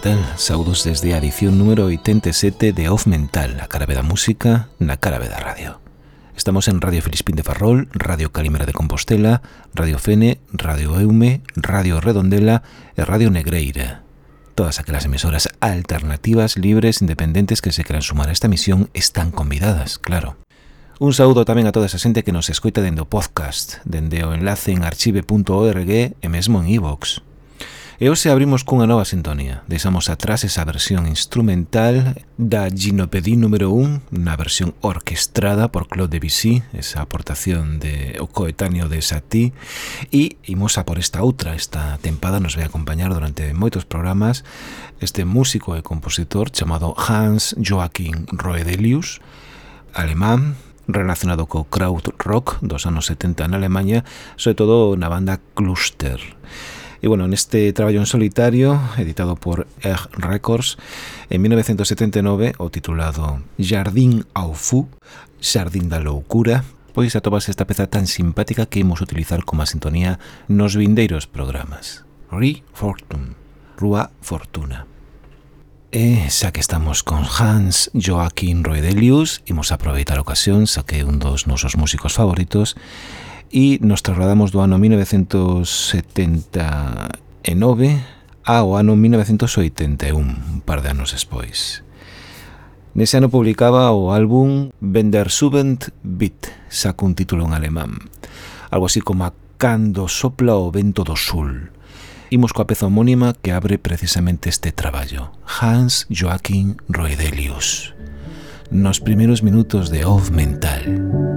tal? Saudos desde a edición número 87 de Off Mental, a cara da música, na cara da radio. Estamos en Radio Filispín de Farrol, Radio Calimera de Compostela, Radio Fene, Radio Eume, Radio Redondela e Radio Negreira. Todas aquelas emisoras alternativas, libres, independentes que se queran sumar a esta misión están convidadas, claro. Un saúdo tamén a toda esa xente que nos escoita dende o podcast, dende o enlace en archive.org e mesmo en iVoox. E E hoxe abrimos cunha nova sintonía. Deixamos atrás esa versión instrumental da Ginopedi número 1, na versión orquestrada por Claude Debussy, esa aportación de o coetáneo de Satie, e imos a por esta outra, esta tempada nos vai acompañar durante moitos programas este músico e compositor chamado Hans Joachim Roedelius, alemán, relacionado co krautrock dos anos 70 en Alemanha, sobre todo na banda Cluster, E, bueno, neste traballo en solitario, editado por Egg Records, en 1979, o titulado Jardín ao Fu, Jardín da Loucura, pois atopas esta peza tan simpática que imos utilizar como a sintonía nos vindeiros programas. Ri Fortune, Rúa Fortuna. E xa que estamos con Hans Joaquín Roedelius, imos aproveitar a ocasión, xa que é un dos nosos músicos favoritos, e nos trasladamos do ano 1979 ao ano 1981, un par de anos despois. Nese ano publicaba o álbum Vender Subent Beat, saco un título en alemán, algo así como Cando sopla o vento do sul. Imos coa peza homónima que abre precisamente este traballo, Hans Joachim Roedelius. Nos primeiros minutos de Off Mental.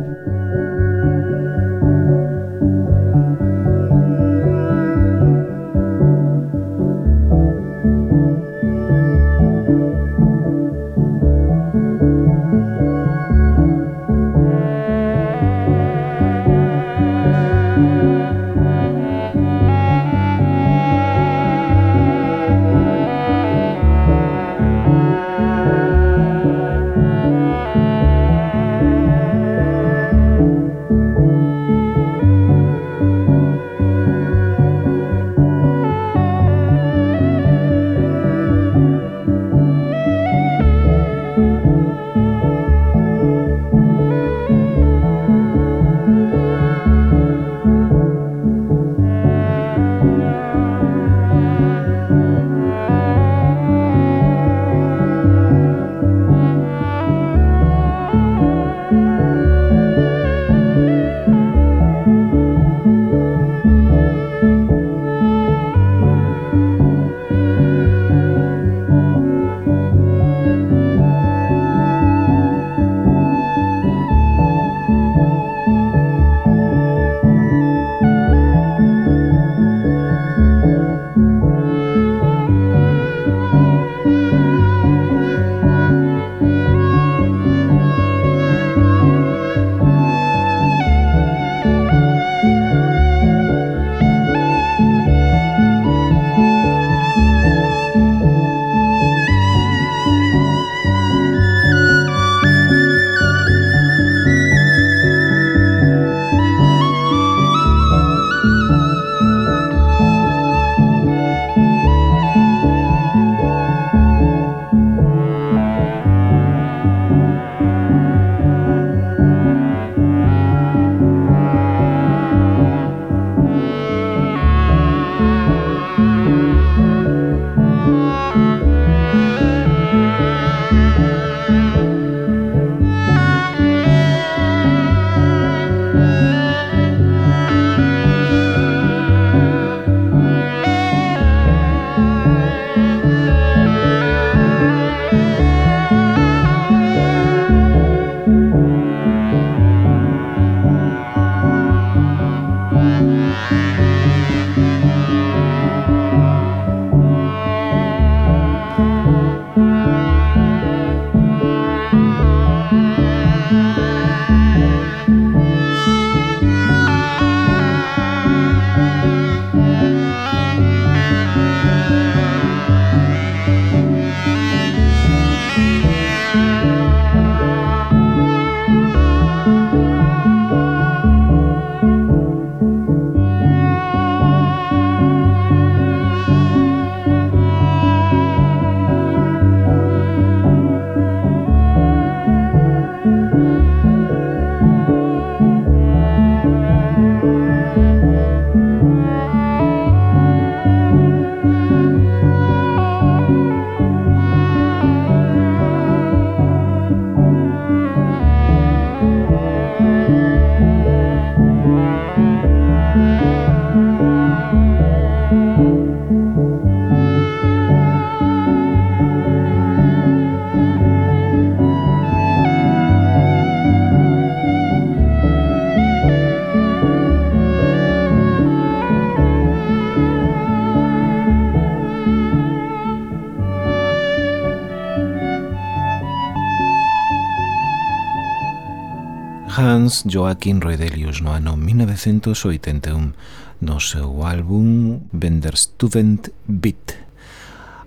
Hans Joaquín Roedelius no ano 1981 no seu álbum Bender Student Beat,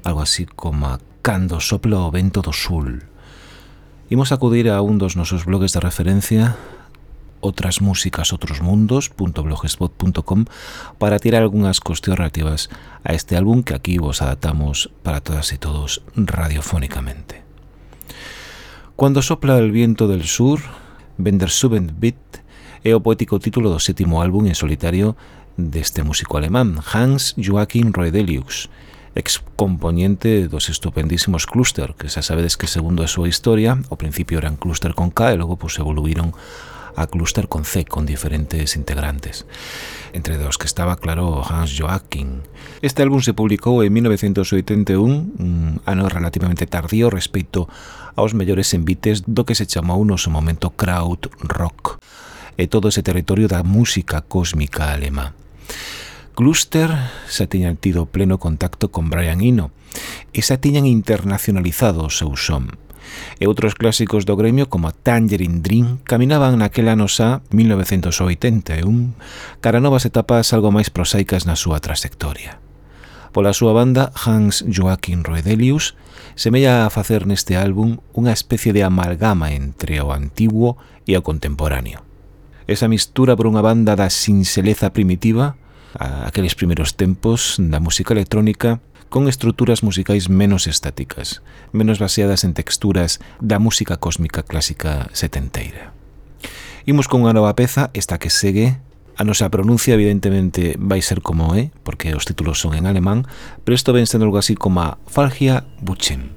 algo así como Cando sopla o vento do sul. Imos acudir a un dos nosos blogs de referencia outras músicas, outros mundos.blogspot.com para tirar algunhas cuestións relativas a este álbum que aquí vos adaptamos para todas e todos radiofónicamente. Cuando sopla el viento del sur, Bendersuben Beat é o poético título do sétimo álbum en solitario deste músico alemán, Hans Joachim Roedelius, excomponente dos estupendísimos Cluster, que xa sabedes que segundo a súa historia, ao principio eran Cluster con K e logo pues, evoluíron a Cluster con C, con diferentes integrantes, entre dos que estaba, claro, Hans Joachim. Este álbum se publicou en 1981, un ano relativamente tardío respecto aos mellores envites do que se chamou no seu momento Kraut rock e todo ese territorio da música cósmica alemá. Cluster xa tiñan tido pleno contacto con Brian Eno e xa tiñan internacionalizado o seu son e outros clásicos do gremio como Tangerine Dream caminaban naquela ano xa 1981 cara novas etapas algo máis prosaicas na súa trayectoria. Pola súa banda, Hans Joachim Roedelius semella a facer neste álbum unha especie de amalgama entre o antigo e o contemporáneo. Esa mistura por unha banda da sinxeleza primitiva, a aqueles primeiros tempos da música electrónica, con estruturas musicais menos estáticas, menos baseadas en texturas da música cósmica clásica setenteira. Imos con unha nova peza, esta que segue, A nosa pronuncia evidentemente vai ser como é, porque os títulos son en alemán, pero isto ven sendo algo así como Falgia Buchen.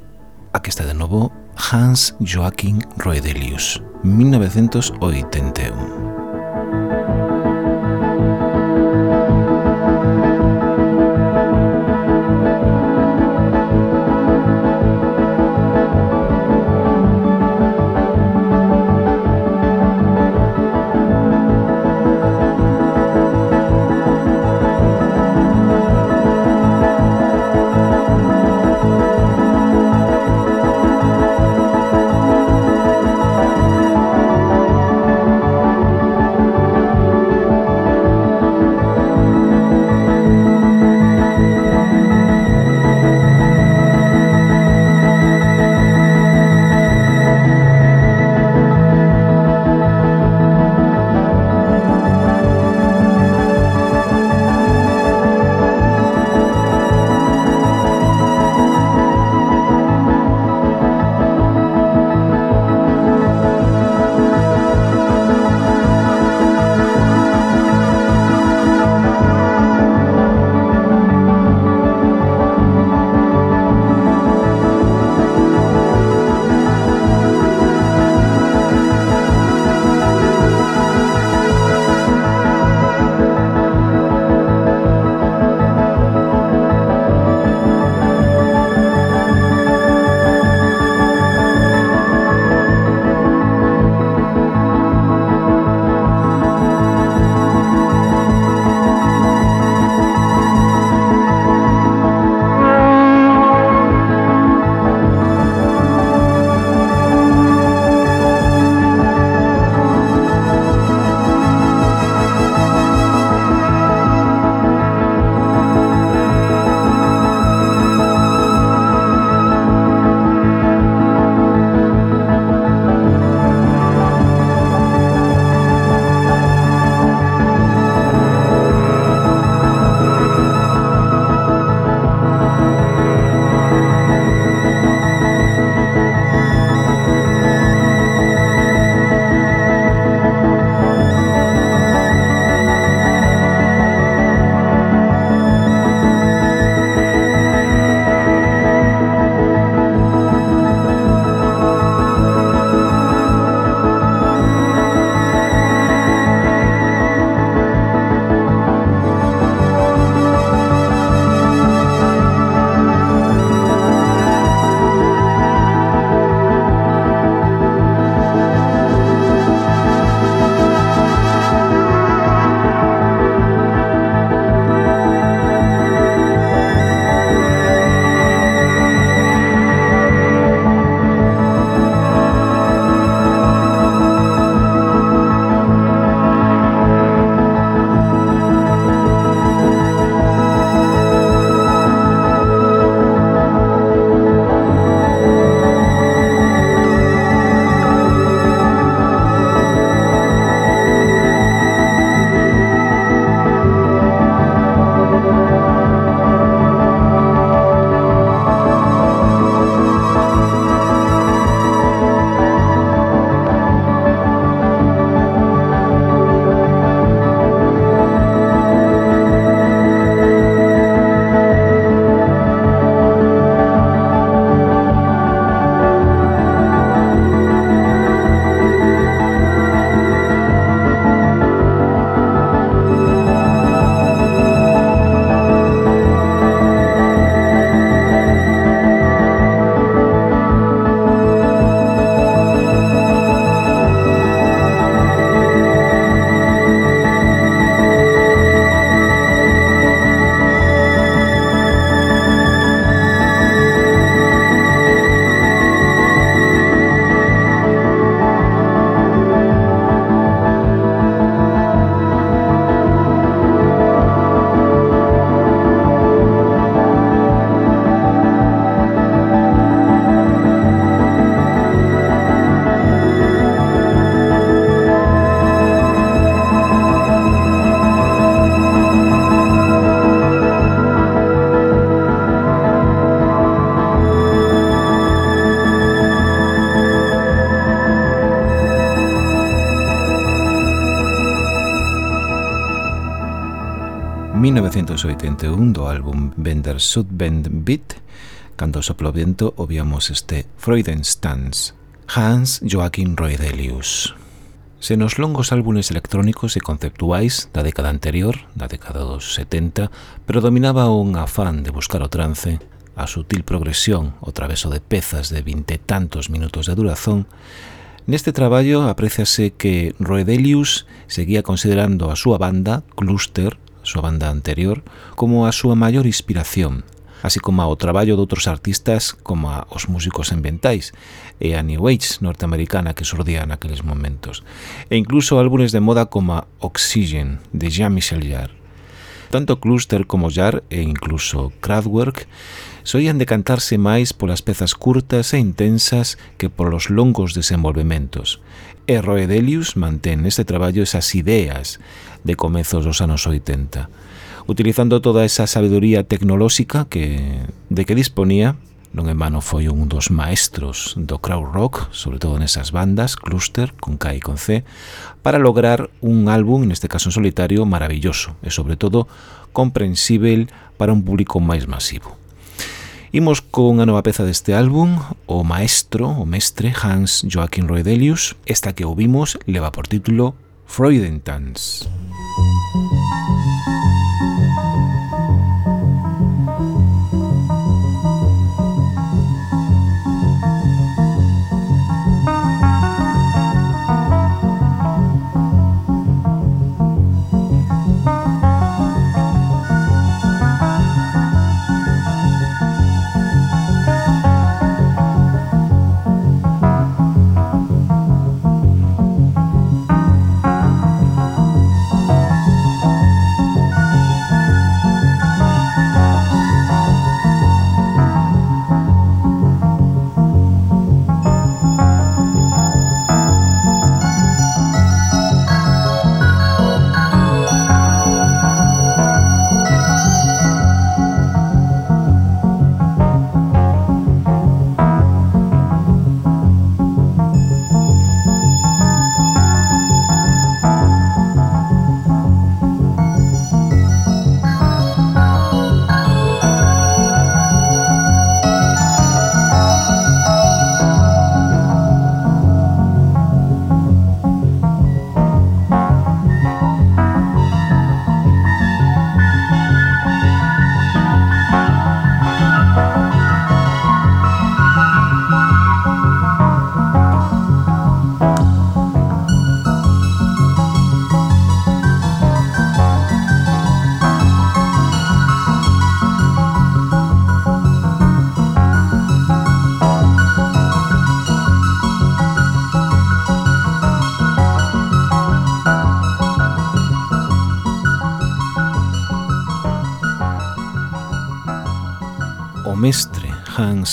Aquí está de novo Hans Joachim Roedelius, 1981. 1981 do álbum Bender Sudbend Beat, cando soplo vento obviamos este Freudenstanz, Hans Joachim Roedelius. Se nos longos álbumes electrónicos e conceptuais da década anterior, da década dos 70, predominaba un afán de buscar o trance, a sutil progresión o traveso de pezas de vinte tantos minutos de durazón, Neste traballo apreciase que Roedelius seguía considerando a súa banda, Cluster, súa banda anterior, como a súa maior inspiración, así como ao traballo de outros artistas como a os músicos ambientais e a New Age norteamericana que surdía naqueles momentos, e incluso álbumes de moda como Oxygen, de Jean-Michel Jarre. Tanto Cluster como Jar e incluso Kraftwerk soían decantarse máis polas pezas curtas e intensas que polos longos desenvolvementos. E Roedelius mantén neste traballo esas ideas de comezos dos anos 80. Utilizando toda esa sabeduría tecnolóxica que, de que disponía, non en vano foi un dos maestros do crowd rock, sobre todo nesas bandas, Cluster, con K e con C, para lograr un álbum, neste caso en solitario, maravilloso e, sobre todo, comprensível para un público máis masivo. Imos con a nova peza deste álbum, o maestro, o mestre Hans Joachim Roedelius, esta que ouvimos leva por título Freudentanz. Freudentans. Música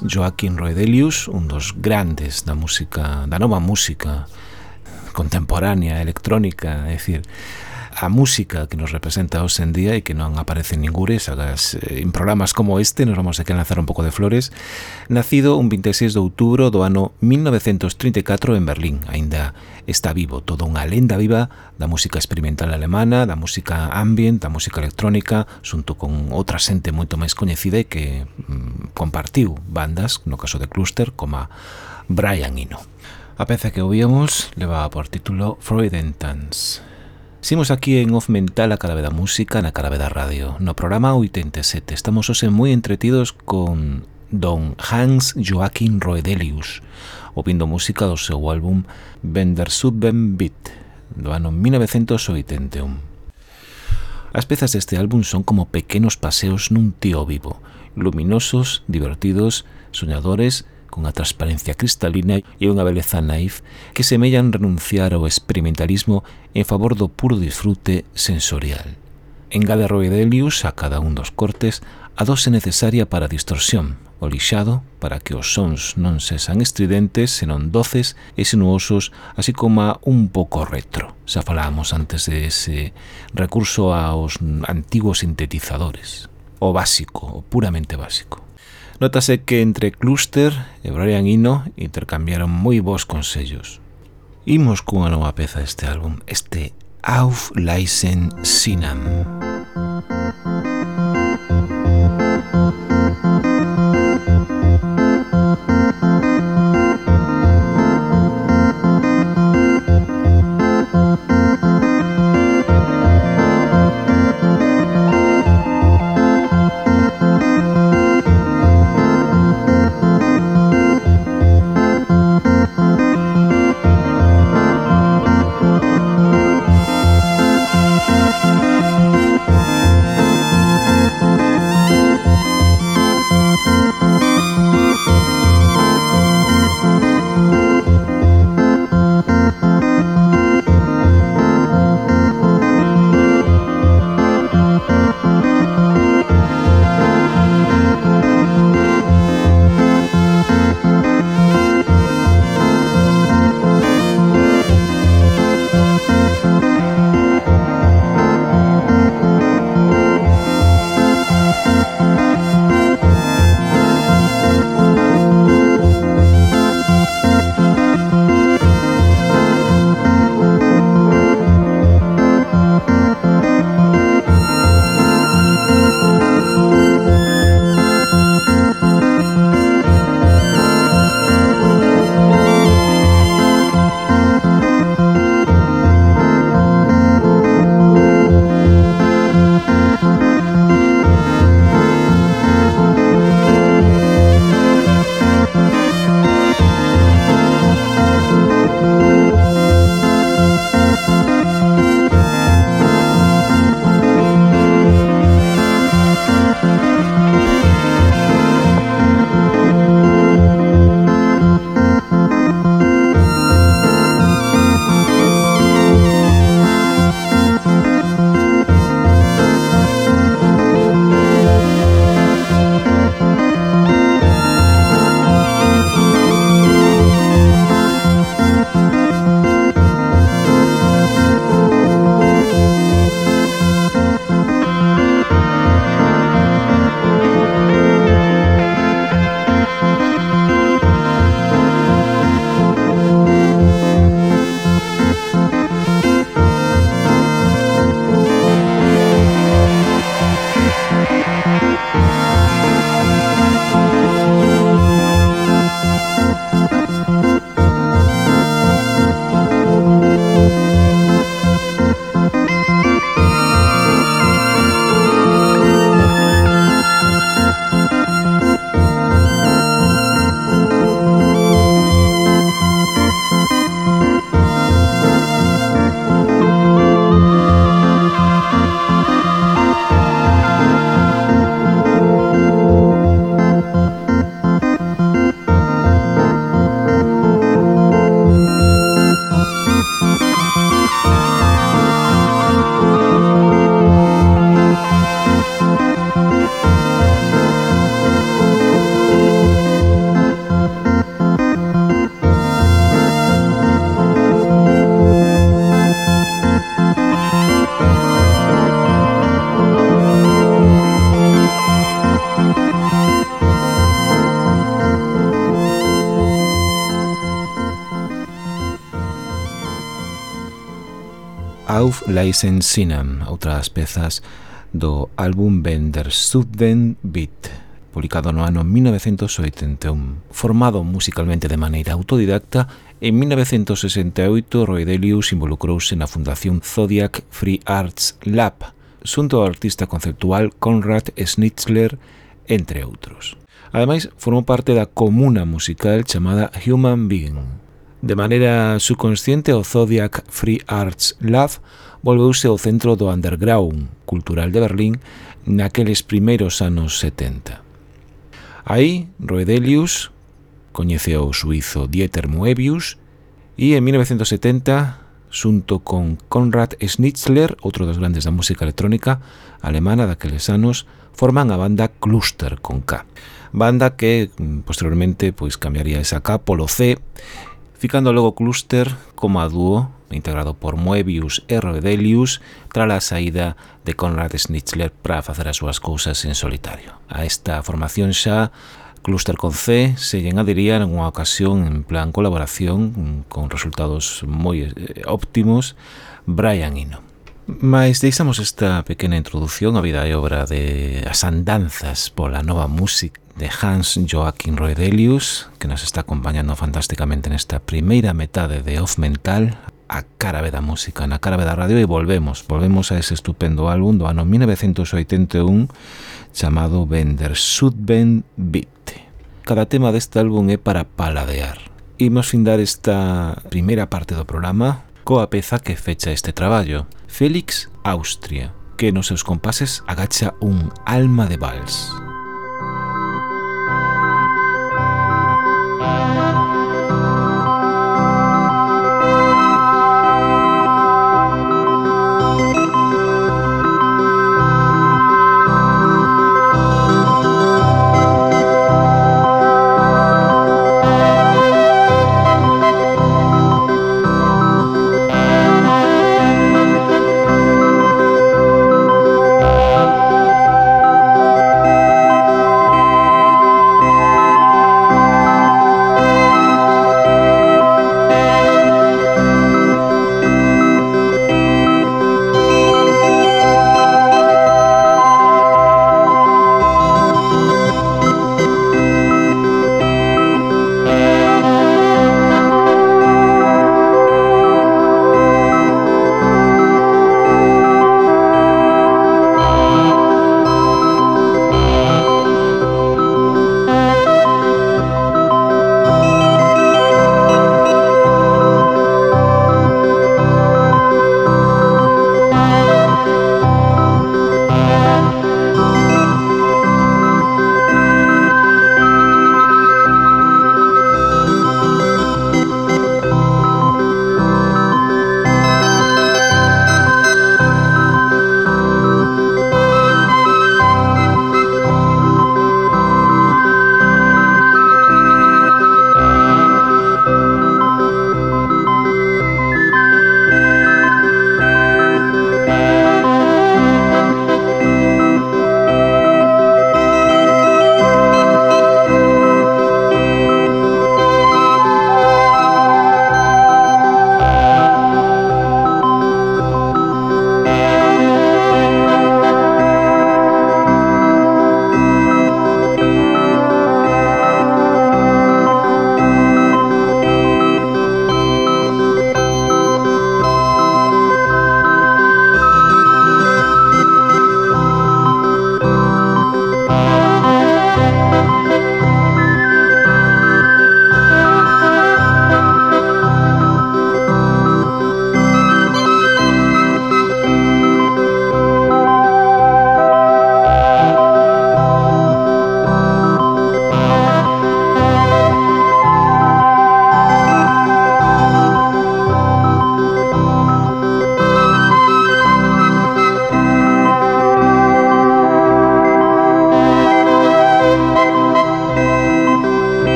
francés Joaquín Roedelius, un dos grandes da música da nova música contemporánea, electrónica, é dicir, a música que nos representa hoxe en día e que non aparece en ningures agas, eh, en programas como este nos vamos a que lanzar un pouco de flores nacido un 26 de outubro do ano 1934 en Berlín aínda está vivo toda unha lenda viva da música experimental alemana da música ambient, da música electrónica xunto con outra xente moito máis coñecida e que mm, compartiu bandas, no caso de Cluster como Brian Eno A peza que ouvíamos levaba por título Freudentans. Simos aquí en Off Mental a Carabe da Música na Carabe da Radio. No programa 87 estamos hoxe moi entretidos con don Hans Joachim Roedelius, ouvindo música do seu álbum Bender Subben Beat, do ano 1981. As pezas deste álbum son como pequenos paseos nun tío vivo, luminosos, divertidos, soñadores e cunha transparencia cristalina e unha beleza naif que semellan renunciar ao experimentalismo en favor do puro disfrute sensorial. Engade Roedelius a cada un dos cortes a dose necesaria para a distorsión, o lixado para que os sons non sexan estridentes, senón doces e sinuosos, así como un pouco retro. Xa falábamos antes de ese recurso aos antigos sintetizadores. O básico, o puramente básico. Nótase que entre Cluster e Brian Eno intercambiaron moi bons consellos. Imos cunha nova peza deste álbum, este Auf Leisen Sinam. Sinam. Leisen Sinam, outras pezas do álbum Bender Sudden Beat, publicado no ano 1981. Formado musicalmente de maneira autodidacta, en 1968 Roy Delius involucrouse na fundación Zodiac Free Arts Lab, xunto ao artista conceptual Conrad Schnitzler, entre outros. Ademais, formou parte da comuna musical chamada Human Being. De maneira subconsciente, o Zodiac Free Arts Lab volveuse ao centro do underground cultural de Berlín naqueles primeiros anos 70. Aí, Roedelius coñeceu o suizo Dieter Moebius e en 1970, xunto con Konrad Schnitzler, outro dos grandes da música electrónica alemana daqueles anos, forman a banda Cluster con K. Banda que mm, posteriormente pois cambiaría esa K polo C ficando logo Cluster como a dúo integrado por Moebius e Roedelius tras a saída de Conrad Schnitzler para facer as súas cousas en solitario. A esta formación xa Cluster con C se llen en unha ocasión en plan colaboración con resultados moi eh, óptimos Brian Eno. Mais deixamos esta pequena introdución á vida e obra de As andanzas pola nova música de Hans Joachim Roedelius, que nos está acompañando fantásticamente nesta primeira metade de Off Mental, a cara da música, na cara da radio e volvemos, volvemos a ese estupendo álbum do ano 1981 chamado Bender Sudben Beat. Cada tema deste álbum é para paladear. Imos findar esta primeira parte do programa coa peza que fecha este traballo, Félix Austria, que nos seus compases agacha un alma de vals.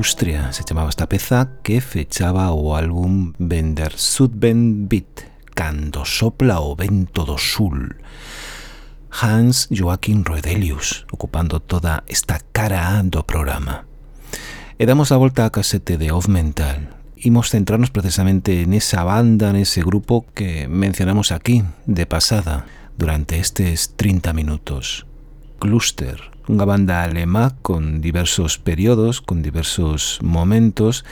Austria se chamaba esta peza que fechaba o álbum Bender Sudben Beat Cando sopla o vento do sul. Hans Joaquín Roedelius ocupando toda esta cara A do programa. E damos a volta a casete de Off Mental. Imos centrarnos precisamente nesa banda, nese grupo que mencionamos aquí, de pasada, durante estes 30 minutos. Cluster, unha banda alemá con diversos períodos, con diversos momentos,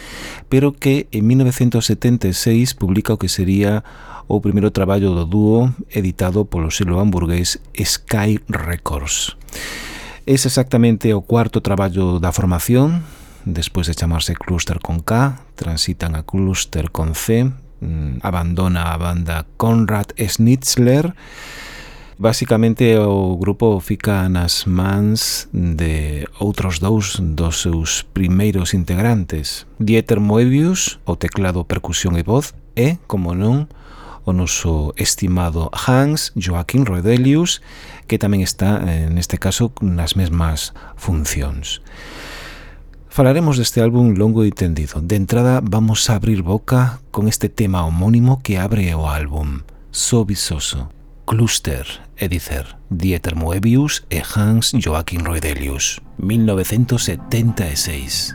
pero que en 1976 publica o que sería o primeiro traballo do dúo editado polo selo hamburgués Sky Records. Es exactamente o cuarto traballo da formación, despois de chamarse Cluster con K, transitan a Cluster con C, mm, abandona a banda Conrad Schnitzler, Básicamente o grupo fica nas mans de outros dous dos seus primeiros integrantes, Dieter Moebius, o teclado, percusión e voz, e, como non, o noso estimado Hans Joaquín Rodelius, que tamén está, eh, neste caso, nas mesmas funcións. Falaremos deste álbum longo e tendido. De entrada, vamos a abrir boca con este tema homónimo que abre o álbum, So Visoso, Cluster, é dicer, Dieter Moebius e Hans Joachim Roedelius, 1976.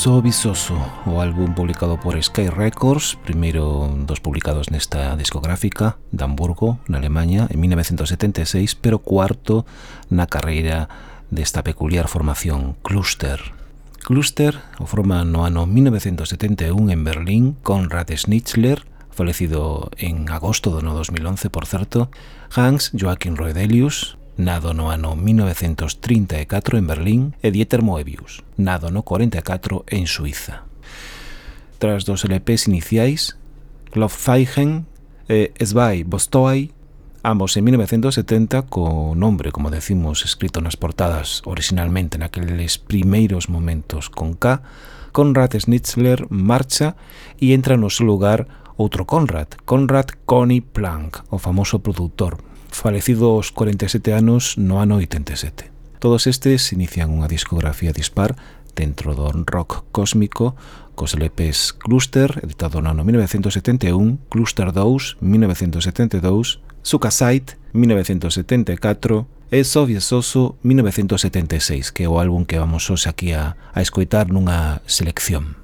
So Visoso, o álbum publicado por Sky Records, primeiro dos publicados nesta discográfica de Hamburgo, na Alemanha, en 1976, pero cuarto na carreira desta peculiar formación Cluster. Cluster o forma no ano 1971 en Berlín Konrad Schnitzler, falecido en agosto do ano 2011, por certo, Hans Joachim Roedelius, nado no ano 1934 en Berlín e Dieter Moebius, nado no 44 en Suiza. Tras dos LPs iniciais, Glofeigen e Svai Bostoai, ambos en 1970 co nombre, como decimos, escrito nas portadas originalmente naqueles primeiros momentos con K, Konrad Schnitzler marcha e entra no seu lugar outro Conrad, Conrad Connie Planck, o famoso produtor falecido aos 47 anos no ano 87. Todos estes inician unha discografía dispar dentro do rock cósmico cos LPs Cluster, editado no ano 1971, Cluster 2, 1972, Sukasite, 1974, e Soviet Soso 1976, que é o álbum que vamos hoxe aquí a, a escoitar nunha selección.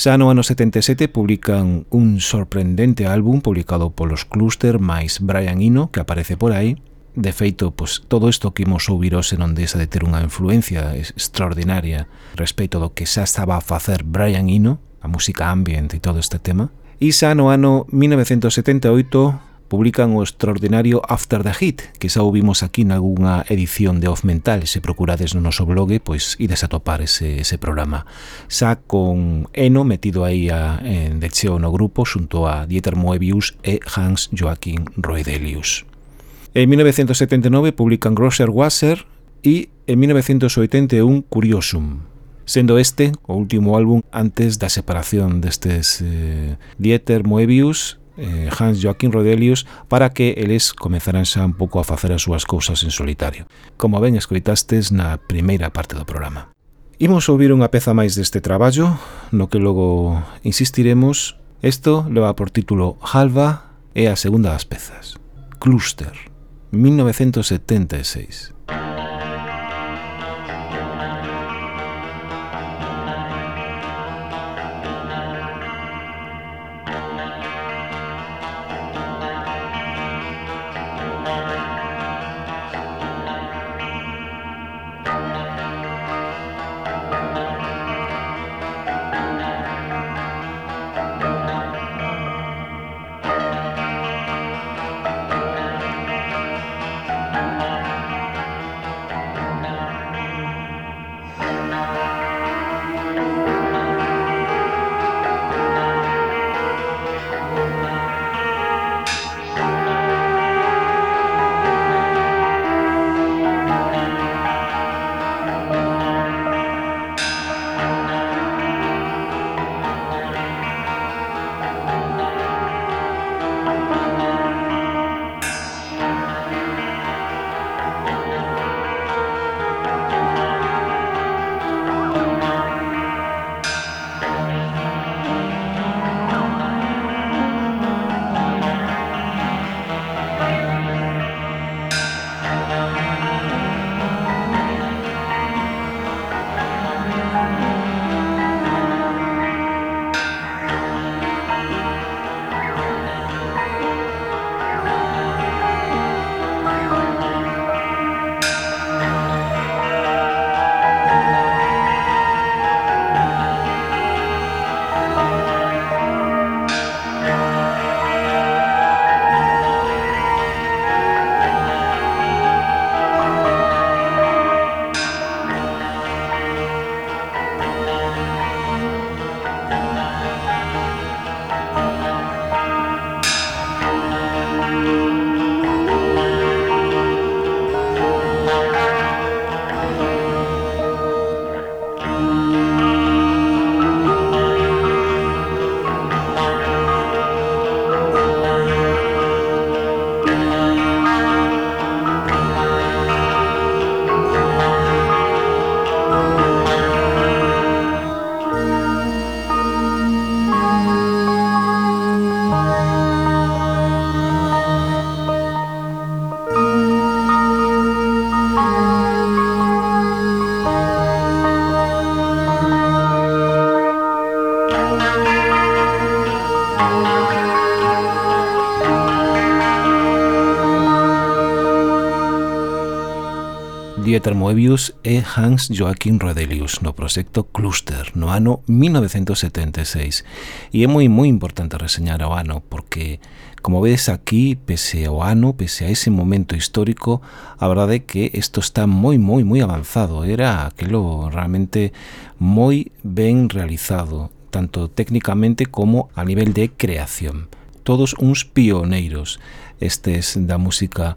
Xa no ano 77 publican un sorprendente álbum publicado polos Cluster máis Brian Eno, que aparece por aí. De feito, pois, todo isto que imos ouvir hoxe non deixa de ter unha influencia extraordinaria respecto do que xa estaba a facer Brian Eno, a música ambient e todo este tema. E xa no ano 1978 publican o extraordinario After the Hit, que xa ouvimos aquí nalgúnha edición de Off Mental, se procurades no noso blog, pois ides a topar ese, ese programa. Xa con Eno metido aí a, en de cheo no grupo xunto a Dieter Moebius e Hans Joachim Roedelius. En 1979 publican Grosser Wasser e en 1981 Curiosum, sendo este o último álbum antes da separación destes eh, Dieter Moebius eh, Hans Joaquín Rodelius para que eles comenzaranse un pouco a facer as súas cousas en solitario. Como ben escoitastes na primeira parte do programa. Imos ouvir unha peza máis deste traballo, no que logo insistiremos. Isto leva por título Halva e a segunda das pezas. Cluster, 1976. Dieter Moebius e Hans Joachim Rodelius no proxecto Cluster no ano 1976 e é moi moi importante reseñar o ano porque como vedes aquí pese ao ano, pese a ese momento histórico a verdade é que isto está moi moi moi avanzado. Era aquilo realmente moi ben realizado tanto técnicamente como a nivel de creación. Todos uns pioneiros. Estes da música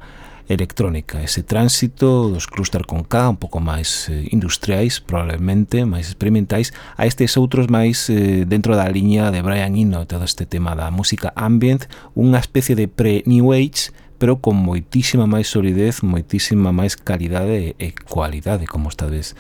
electrónica, ese tránsito dos clúster con K un pouco máis eh, industriais, probablemente máis experimentais, a estes outros máis eh, dentro da liña de Brian Eno, todo este tema da música ambient, unha especie de pre-new age, pero con moitísima máis solidez, moitísima máis calidade e cualidade, como esta vez.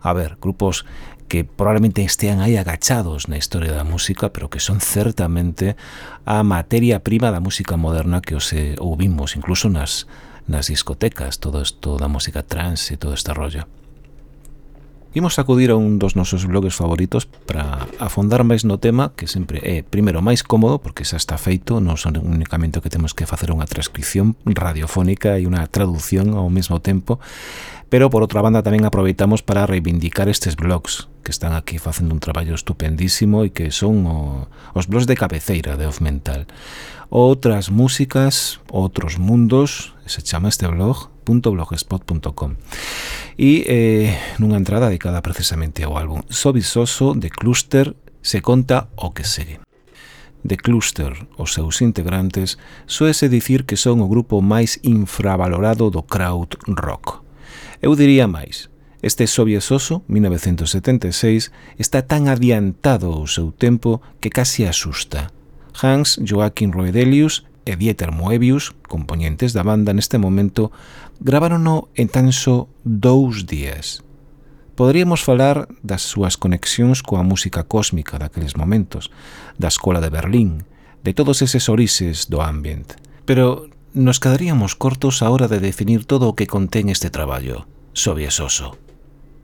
A ver, grupos que probablemente estean aí agachados na historia da música, pero que son certamente a materia prima da música moderna que os eh, ouvimos, incluso nas nas discotecas, todo isto da música trance e todo este rollo. Imos acudir a un dos nosos blogs favoritos para afondar máis no tema, que sempre é, primeiro, máis cómodo, porque xa está feito, non son únicamente que temos que facer unha transcripción radiofónica e unha traducción ao mesmo tempo, pero por outra banda tamén aproveitamos para reivindicar estes blogs que están aquí facendo un traballo estupendísimo e que son o, os blogs de cabeceira de Off Mental. Outras músicas, outros mundos, se chama este blog, .blogspot.com e eh, nunha entrada dedicada precisamente ao álbum Sobisoso de Cluster se conta o que segue de Cluster, os seus integrantes, soese dicir que son o grupo máis infravalorado do crowd rock. Eu diría máis, este Sobiesoso 1976 está tan adiantado ao seu tempo que casi asusta. Hans Joachim Roedelius e Dieter Moebius, componentes da banda neste momento, gravárono en tan só dous días. Poderíamos falar das súas conexións coa música cósmica daqueles momentos, da Escola de Berlín, de todos eses orixes do ambient. Pero Nos quedaríamos cortos a hora de definir todo o que contén este traballo, Sobiesoso.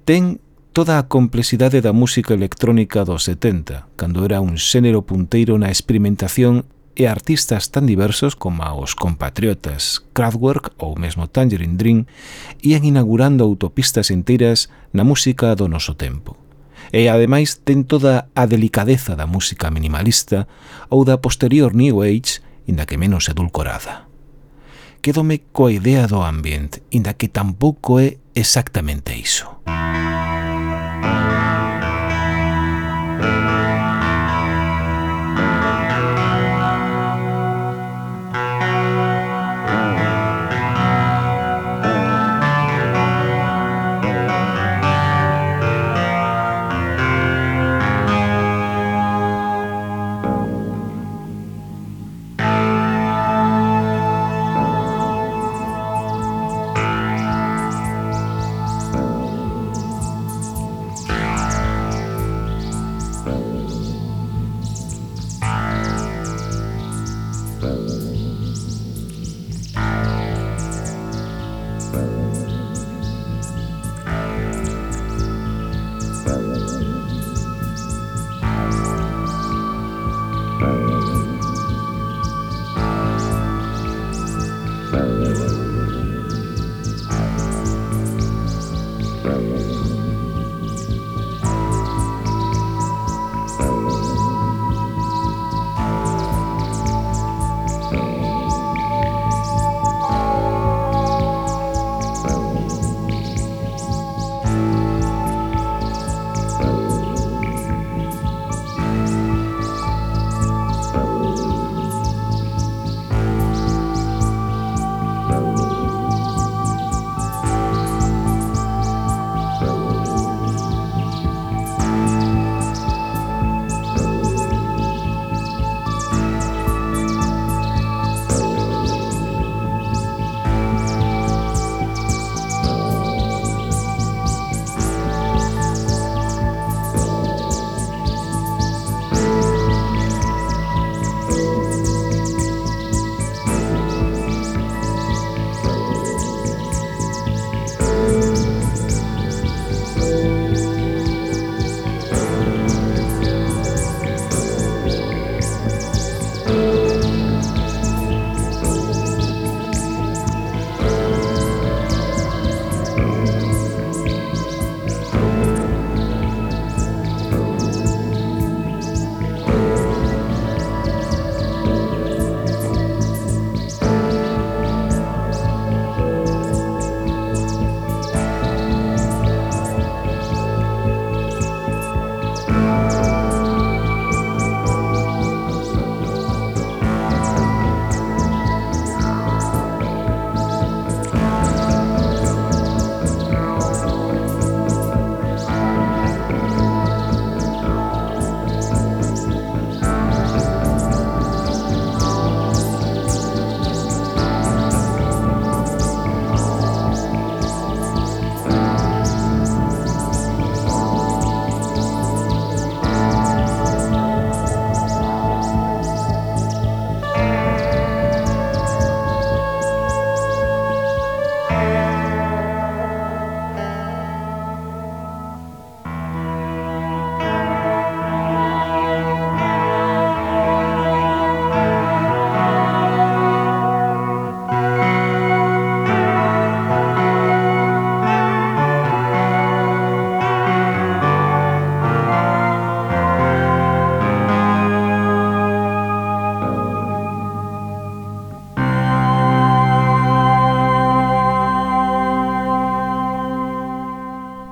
Ten toda a complexidade da música electrónica dos 70, cando era un xénero punteiro na experimentación e artistas tan diversos como os compatriotas Kraftwerk ou mesmo Tangerine Dream ian inaugurando autopistas inteiras na música do noso tempo. E ademais ten toda a delicadeza da música minimalista ou da posterior New Age, inda que menos edulcorada quedome coa idea do ambiente, inda que tampouco é exactamente iso.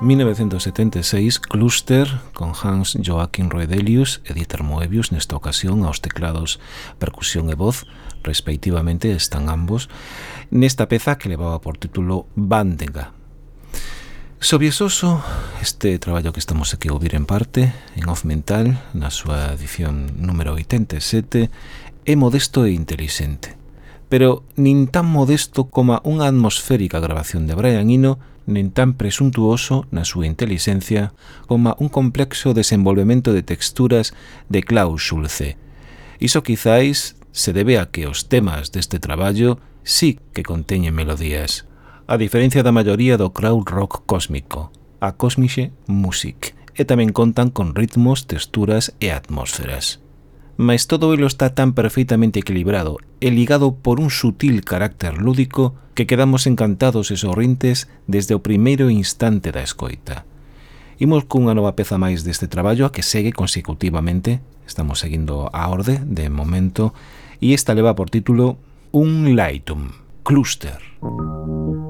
1976, Cluster, con Hans Joachim Roedelius e Dieter Moebius nesta ocasión aos teclados percusión e voz, respectivamente están ambos, nesta peza que levaba por título Bandega. Sobiesoso, este traballo que estamos aquí a ouvir en parte, en Off Mental, na súa edición número 87, é modesto e intelixente pero nin tan modesto como unha atmosférica grabación de Brian Eno nin tan presuntuoso na súa intelixencia como un complexo desenvolvemento de texturas de Klaus Schulze. Iso quizáis se debe a que os temas deste traballo sí que conteñen melodías, a diferencia da maioría do crowd rock cósmico, a cósmiche music, e tamén contan con ritmos, texturas e atmósferas mas todo elo está tan perfeitamente equilibrado e ligado por un sutil carácter lúdico que quedamos encantados e sorrintes desde o primeiro instante da escoita. Imos cunha nova peza máis deste traballo que segue consecutivamente, estamos seguindo a orde de momento, e esta leva por título Un Lightum, Cluster. Cluster.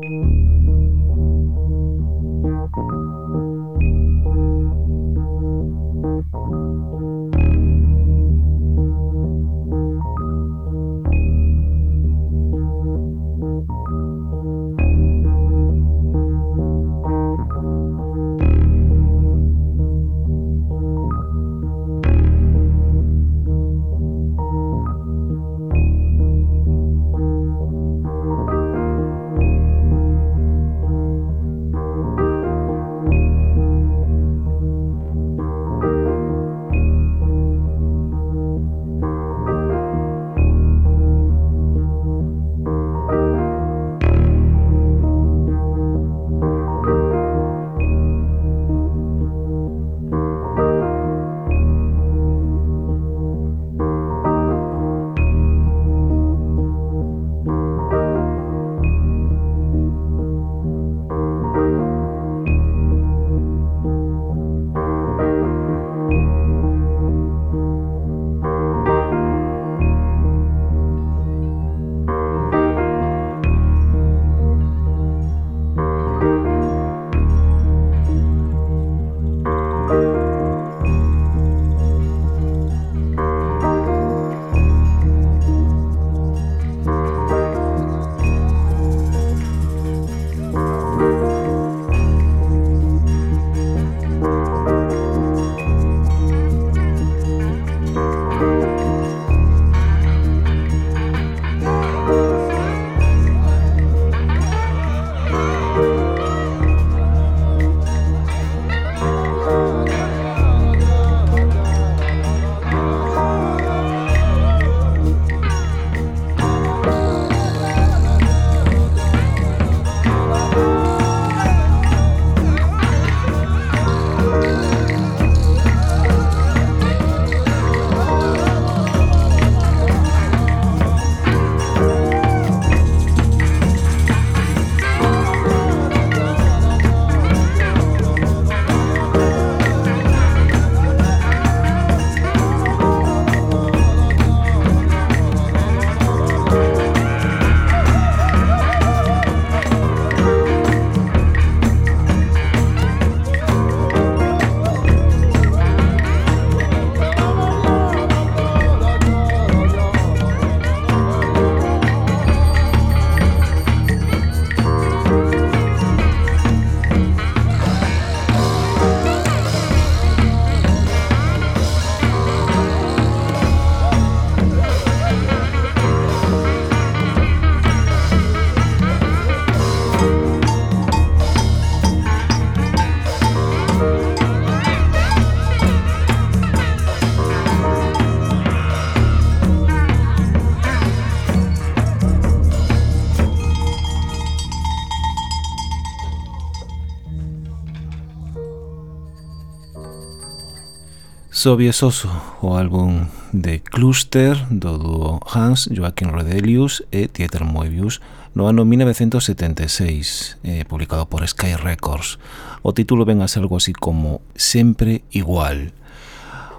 Sobiesoso, o álbum de Cluster do dúo Hans Joachim Rodelius e Dieter Moebius no ano 1976, eh, publicado por Sky Records. O título ven a ser algo así como Sempre Igual.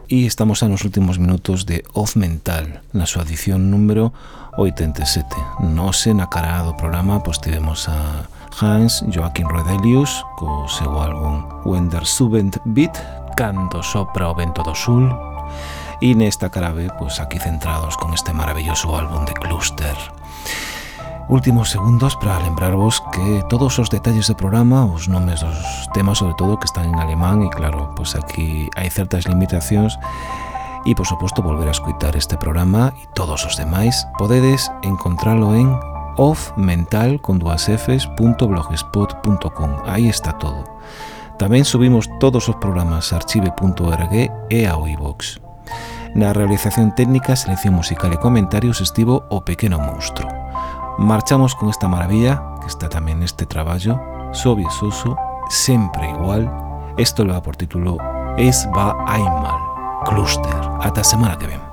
E estamos a nos últimos minutos de Oz Mental, na súa edición número 87. No se na cara do programa, pois tivemos a Hans Joachim Rodelius co seu álbum Wender Subent Beat cando sopra o vento do sul e nesta clave, pues aquí centrados con este maravilloso álbum de Cluster. Últimos segundos para lembrarvos que todos os detalles do programa, os nomes dos temas sobre todo que están en alemán e claro, pues aquí hai certas limitacións e por suposto volver a escutar este programa e todos os demais podedes encontralo en offmental con fs.blogspot.com Aí está todo. Tamén subimos todos os programas a archive.org e ao iVox. Na realización técnica, selección musical e comentarios estivo o pequeno monstro. Marchamos con esta maravilla, que está tamén neste traballo, Sobe Soso, sempre igual, esto va por título Es va Aimal, Cluster. Ata semana que ven.